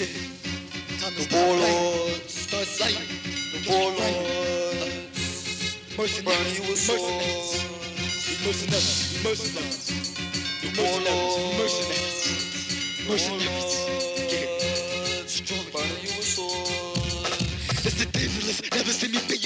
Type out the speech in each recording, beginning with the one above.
Yeah. Time to The warlords, Start the warlords, burn you with swords. Mercenaries. Mercenaries. The warlords, mercenaries. Mercenaries. Yeah. Burn you with swords. It's the dangerous, never see me being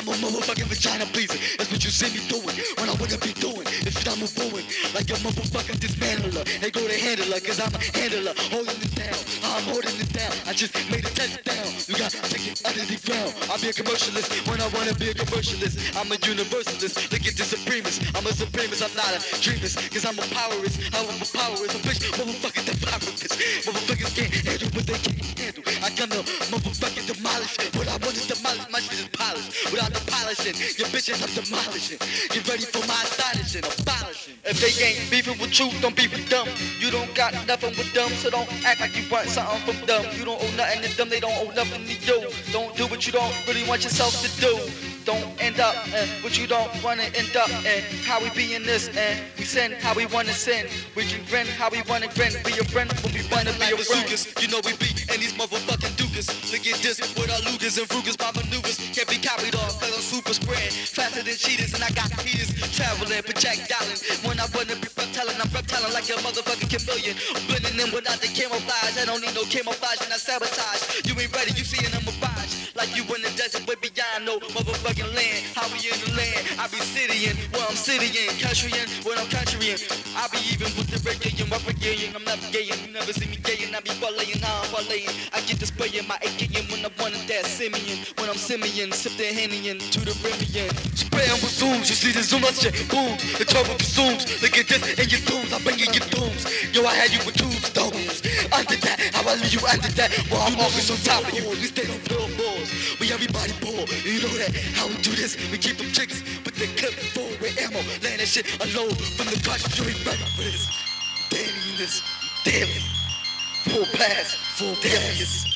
I'm a motherfucking vagina pleaser. That's what you see me doing when I wanna be doing. If I'm a booing, like a motherfucking dismantler. They go to handler, cause I'm a handler, holding it down. I'm holding it down, I just made a touchdown. You got to take it under the ground. I'll be a commercialist when I wanna be a commercialist. I'm a universalist, look at the supremist. I'm a supremist, I'm not a dreamist, cause I'm a powerist. I'm a powerist, a bitch, motherfucking the powerist. Motherfuckers can't I'm demolishing. Get ready for my astonishing, abolishing. If they ain't beefing with you, don't beef with them. You don't got nothing with them, so don't act like you want something from them. You don't owe nothing to them, they don't owe nothing to you. Don't do what you don't really want yourself to do. Don't end up eh, in what you don't wanna end up in. How we be in this and we sin how we wanna sin. We can grin how we wanna grin. Be a friend when we wanna be a friend. You know we be and these motherfucking dukas. Look at this with our lugas and frugas. My maneuvers can't be copied off cause I'm super spread. Faster than cheetahs and I got heaters. Traveling, projectiling. When I wanna be reptiling, I'm reptiling like a motherfucking chameleon. Blending in without the camouflage. I don't need no camouflage and I sabotage. You ain't ready, you see in a mirage. Like you in the desert way beyond no motherfucking I be cityin', where I'm sitting in. Countryin', where I'm countryin'. I be even with the reggae and again. I'm not gayin', you never see me gayin'. I be parlayin', how I'm parlayin'. I sprayin' my AKM when I want it that Simeon. When I'm Simeon, sip the Henny to the Remian. Sprayin' with zooms, you see the zoom, that shit booms. The consumes. Look at this in your dooms, I bring you your dooms. Yo, I had you with tubes, stones. Under that, how I leave you under that. Well, I'm always on top of you. We stay on billboards. We everybody poor. You know that how we do this. We keep them chickens with the clip full with ammo. Laying that shit alone from the cartridge. You ain't ready for this. Daily this. Daily. Full blast. Full blast.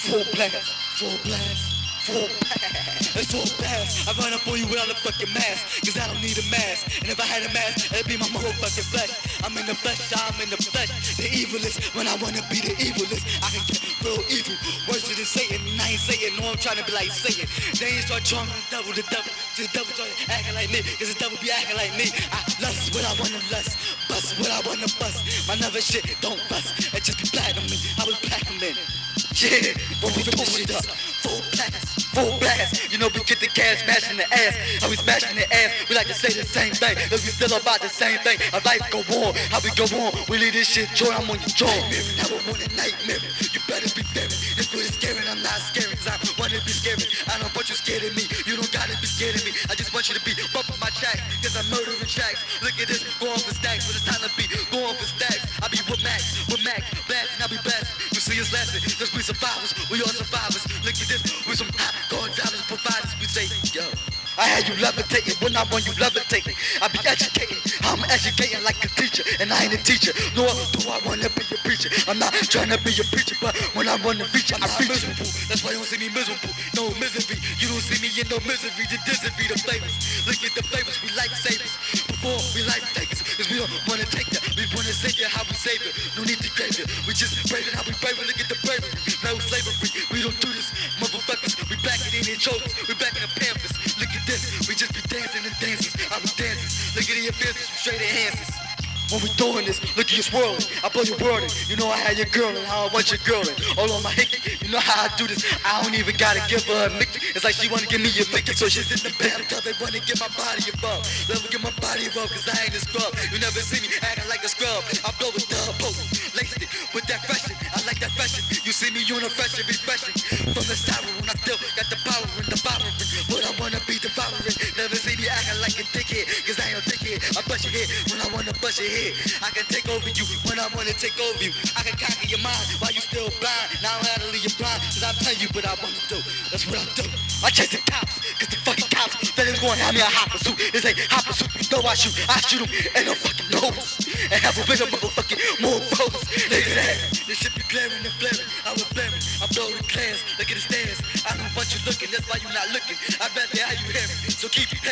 Full blast. Full blast. Full blast. It's full blast. I run up on you without a fucking mask. Cause I don't need a mask. And if I had a mask, it'd be my motherfucking flesh. I'm in the flesh, I'm in the flesh. The evilest, when I wanna be the evilest, I can get real evil. Worse than Satan, and I ain't saying, no, I'm trying to be like Satan. They ain't start trying the devil, the devil, the devil start acting like me, cause the devil be acting like me. I lust what I wanna lust, bust what I wanna bust. My never shit don't bust, it just be platinum, I was platinum. Yeah, when we pull it up, full blast, full blast. You know we get the cash, smashing the ass. How we smashing the ass? We like to say the same thing, cause we still about the same thing. Our life go on, how we go on. We leave this shit joy, I'm on your jaw. Never want a nightmare. You better be very. It's good as scaring, I'm not scared, cause I wanna be scary. I don't want you scared of me, you don't gotta be scared of me. I just want you to be bumping my tracks, cause I'm murdering tracks. See cause we survivors, we all survivors. Look at this, we some guard drivers, providers, we say, yo. I had you levitating when I want you levitating. I be educating, I'm educating like a teacher, and I ain't a teacher. Nor do I wanna be a preacher. I'm not trying to be a preacher, but when I wanna reach, I reach. Miserable. That's why you don't see me miserable. No misery. You don't see me in no misery. The misery, the flavors. Look at the flavors. We like savers. Before we like We just brave it how we brave it. Look at the bravery. No slavery. We don't do this, motherfuckers. We back it in the chokers. We back in the pamphlets. Look at this. We just be dancing and dancing. I be dancing. Look at the business. Straight enhances. When we doing this, look at you swirling. I blow your wording. You know I had your girl and how I want your girl and all on my hickey. You know how I do this. I don't even gotta give her a Mickey. It's like she wanna give me a Mickey. So she's in the bathtub. They wanna get my body above. Let me get my body above, cause I ain't a scrub. You never see me acting like a scrub. I blow it dub potent. You see me on a fashion, refreshing. From the siren, I still got the power and devouring. But I wanna be devouring. Never see me acting like a dickhead, I a bust your head when I wanna bust your head. I can take over you when I wanna take over you. I can conquer your mind while you still blind. Now I'm out of leave you blind, cause I'm telling you what I wanna do. That's what I do. I chase the cops, cause the fucking cops they gonna have me a hot pursuit. This ain't hot pursuit, you know I shoot. I shoot them and no fucking nose. And have a bigger motherfucking more pose. Look at that. This shit be glaring and flaring. I was blaring. I blow the clans. Look at the stairs. I don't want you looking, that's why you not looking. I bet they how you hearing. So keep hearing